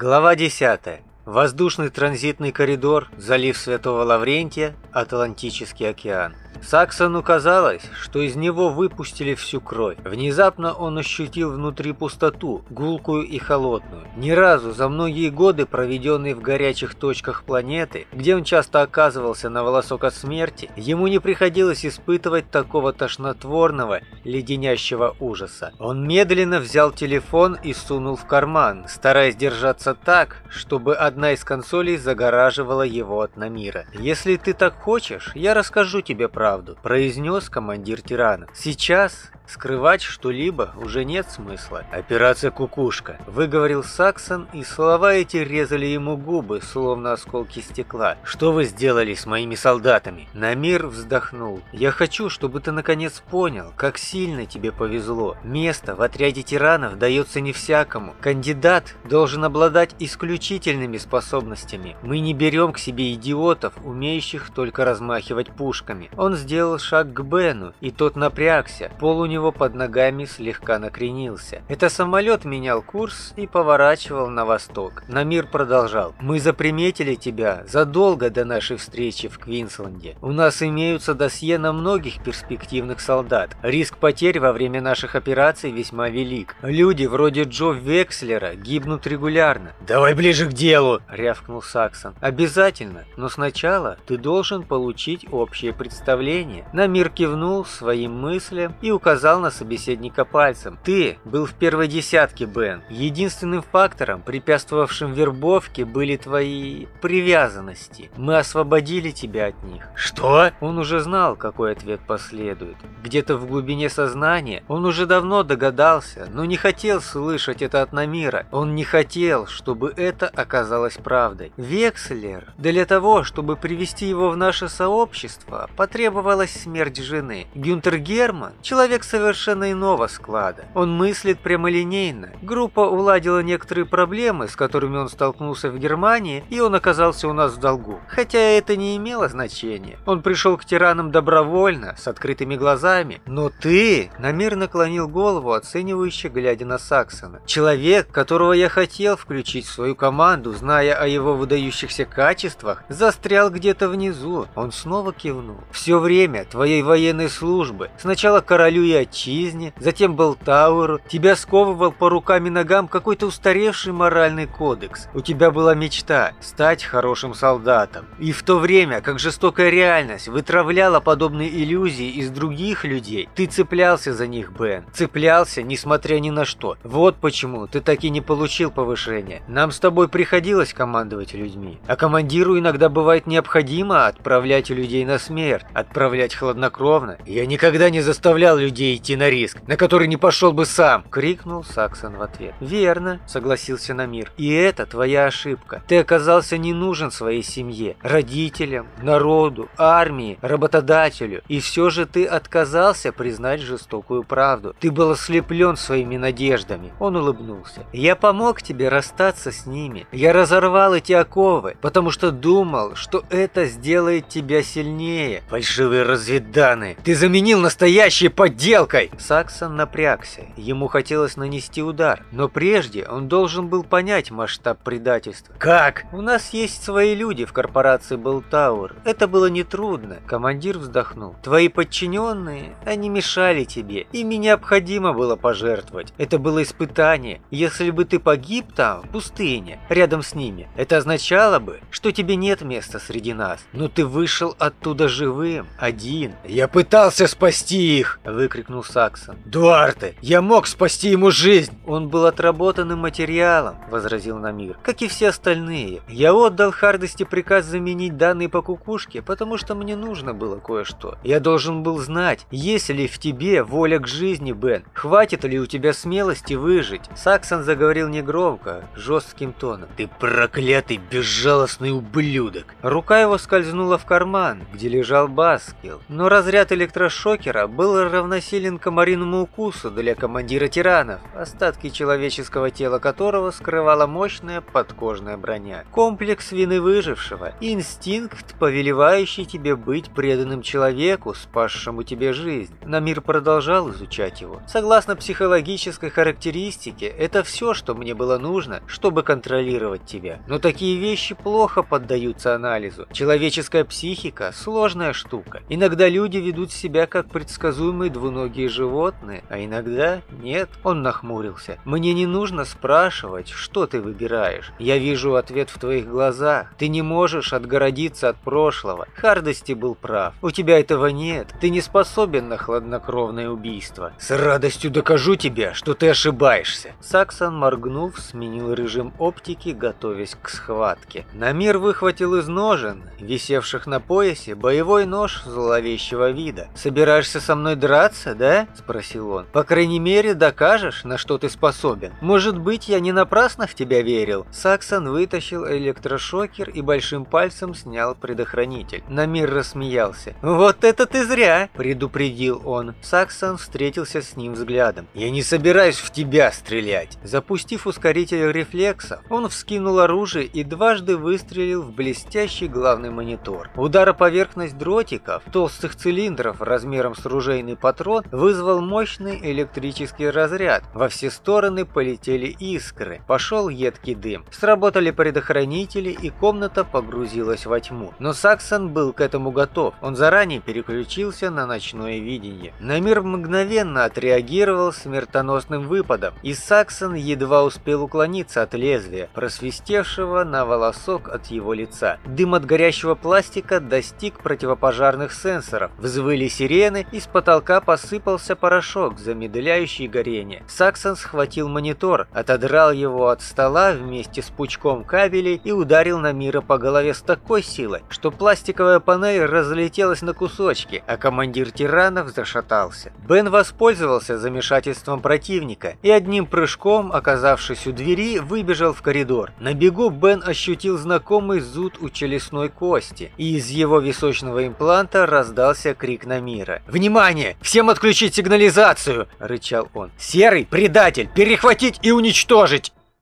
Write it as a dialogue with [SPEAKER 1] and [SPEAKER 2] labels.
[SPEAKER 1] Глава 10. Воздушный транзитный коридор, залив Святого Лаврентия, Атлантический океан. Саксону казалось, что из него выпустили всю кровь. Внезапно он ощутил внутри пустоту, гулкую и холодную. Ни разу за многие годы, проведенные в горячих точках планеты, где он часто оказывался на волосок от смерти, ему не приходилось испытывать такого тошнотворного, леденящего ужаса. Он медленно взял телефон и сунул в карман, стараясь держаться так, чтобы одна из консолей загораживала его от Намира. «Если ты так хочешь, я расскажу тебе правду правду», – произнес командир тирана. «Сейчас Скрывать что-либо уже нет смысла. Операция «Кукушка», – выговорил Саксон, и слова эти резали ему губы, словно осколки стекла. «Что вы сделали с моими солдатами?» Намир вздохнул. «Я хочу, чтобы ты наконец понял, как сильно тебе повезло. Место в отряде тиранов дается не всякому. Кандидат должен обладать исключительными способностями. Мы не берем к себе идиотов, умеющих только размахивать пушками». Он сделал шаг к Бену, и тот напрягся. Пол у него под ногами слегка накренился. Это самолет менял курс и поворачивал на восток. Намир продолжал. «Мы заприметили тебя задолго до нашей встречи в Квинсленде. У нас имеются досье на многих перспективных солдат. Риск потерь во время наших операций весьма велик. Люди вроде Джо Векслера гибнут регулярно». «Давай ближе к делу!» – рявкнул Саксон. «Обязательно, но сначала ты должен получить общее представление». Намир кивнул своим мыслям и указал на собеседника пальцем. «Ты был в первой десятке, Бен. Единственным фактором, препятствовавшим вербовке, были твои привязанности. Мы освободили тебя от них». «Что?» Он уже знал, какой ответ последует. Где-то в глубине сознания он уже давно догадался, но не хотел слышать это от Намира. Он не хотел, чтобы это оказалось правдой. Векслер, для того, чтобы привести его в наше сообщество, потребовалась смерть жены. Гюнтер Герман, человек совершенно иного склада. Он мыслит прямолинейно. Группа уладила некоторые проблемы, с которыми он столкнулся в Германии, и он оказался у нас в долгу. Хотя это не имело значения. Он пришел к тиранам добровольно, с открытыми глазами. Но ты, Намир наклонил голову, оценивающе глядя на Саксона. Человек, которого я хотел включить в свою команду, зная о его выдающихся качествах, застрял где-то внизу. Он снова кивнул. Все время твоей военной службы, сначала королю и отчизне, затем был Тауэр, тебя сковывал по рукам и ногам какой-то устаревший моральный кодекс. У тебя была мечта – стать хорошим солдатом. И в то время, как жестокая реальность вытравляла подобные иллюзии из других людей, ты цеплялся за них, Бен. Цеплялся, несмотря ни на что. Вот почему ты так и не получил повышения. Нам с тобой приходилось командовать людьми. А командиру иногда бывает необходимо отправлять людей на смерть, хладнокровно. Я никогда не заставлял людей идти на риск, на который не пошел бы сам!» — крикнул Саксон в ответ. «Верно», — согласился Намир. «И это твоя ошибка. Ты оказался не нужен своей семье, родителям, народу, армии, работодателю. И все же ты отказался признать жестокую правду. Ты был ослеплен своими надеждами». Он улыбнулся. «Я помог тебе расстаться с ними. Я разорвал эти оковы, потому что думал, что это сделает тебя сильнее. Фальшивые разведданные. Ты заменил настоящие подделки сделкой!» Саксон напрягся. Ему хотелось нанести удар, но прежде он должен был понять масштаб предательства. «Как?» «У нас есть свои люди в корпорации Белтауэр. Это было нетрудно». Командир вздохнул. «Твои подчиненные, они мешали тебе. Ими необходимо было пожертвовать. Это было испытание. Если бы ты погиб там, в пустыне, рядом с ними, это означало бы, что тебе нет места среди нас. Но ты вышел оттуда живым, один. «Я пытался спасти их!» – выкрикнул Саксон. «Дуарте! Я мог спасти ему жизнь!» «Он был отработанным материалом», — возразил Намир, — «как и все остальные. Я отдал Хардости приказ заменить данные по кукушке, потому что мне нужно было кое-что. Я должен был знать, есть ли в тебе воля к жизни, Бен, хватит ли у тебя смелости выжить». Саксон заговорил негромко, жестким тоном. «Ты проклятый, безжалостный ублюдок!» Рука его скользнула в карман, где лежал баз, Хаскил, но разряд электрошокера был равносилен комариному укусу для командира тиранов, остатки человеческого тела которого скрывала мощная подкожная броня. Комплекс вины выжившего, инстинкт, повелевающий тебе быть преданным человеку, спасшему тебе жизнь. Намир продолжал изучать его. Согласно психологической характеристике, это все, что мне было нужно, чтобы контролировать тебя. Но такие вещи плохо поддаются анализу. Человеческая психика – сложная штука. Иногда люди ведут себя как предсказуемые двуногие животные, а иногда нет. Он нахмурился. Мне не нужно спрашивать, что ты выбираешь. Я вижу ответ в твоих глазах. Ты не можешь отгородиться от прошлого. Хардости был прав. У тебя этого нет. Ты не способен на хладнокровное убийство. С радостью докажу тебе, что ты ошибаешься. Саксон, моргнув, сменил режим оптики, готовясь к схватке. Намир выхватил из ножен, висевших на поясе, боевой нож зловещего вида. «Собираешься со мной драться, да?» – спросил он. «По крайней мере, докажешь, на что ты способен. Может быть, я не напрасно в тебя верил?» Саксон вытащил электрошокер и большим пальцем снял предохранитель. Намир рассмеялся. «Вот это ты зря!» – предупредил он. Саксон встретился с ним взглядом. «Я не собираюсь в тебя стрелять!» Запустив ускоритель рефлекса, он вскинул оружие и дважды выстрелил в блестящий главный монитор. Удар о поверхность дротиков, толстых цилиндров размером с ружейный патрон, вызвал мощный электрический разряд. Во все стороны полетели искры. Пошел едкий дым. Сработали предохранители, и комната погрузилась во тьму. Но Саксон был к этому готов. Он заранее переключился на ночное видение. Намир мгновенно отреагировал смертоносным выпадом, и Саксон едва успел уклониться от лезвия, просвистевшего на волосок от его лица. Дым от горящего пластика достиг противопожарных сенсоров. Взвыли сирены, и с потолка посыпался порошок, замедляющий горение. Саксон схватил монитор, отодрал его от стола вместе с пучком кабелей и ударил на Мира по голове с такой силой, что пластиковая панель разлетелась на кусочки, а командир тиранов зашатался. Бен воспользовался замешательством противника и одним прыжком, оказавшись у двери, выбежал в коридор. На бегу Бен ощутил знакомый зуд у челюстной кости, и из его височного импланта раздался крик на мира. «Внимание! Всем отключить сигнализацию!» – рычал он. «Серый, предатель! Перехватить и уничтожить!»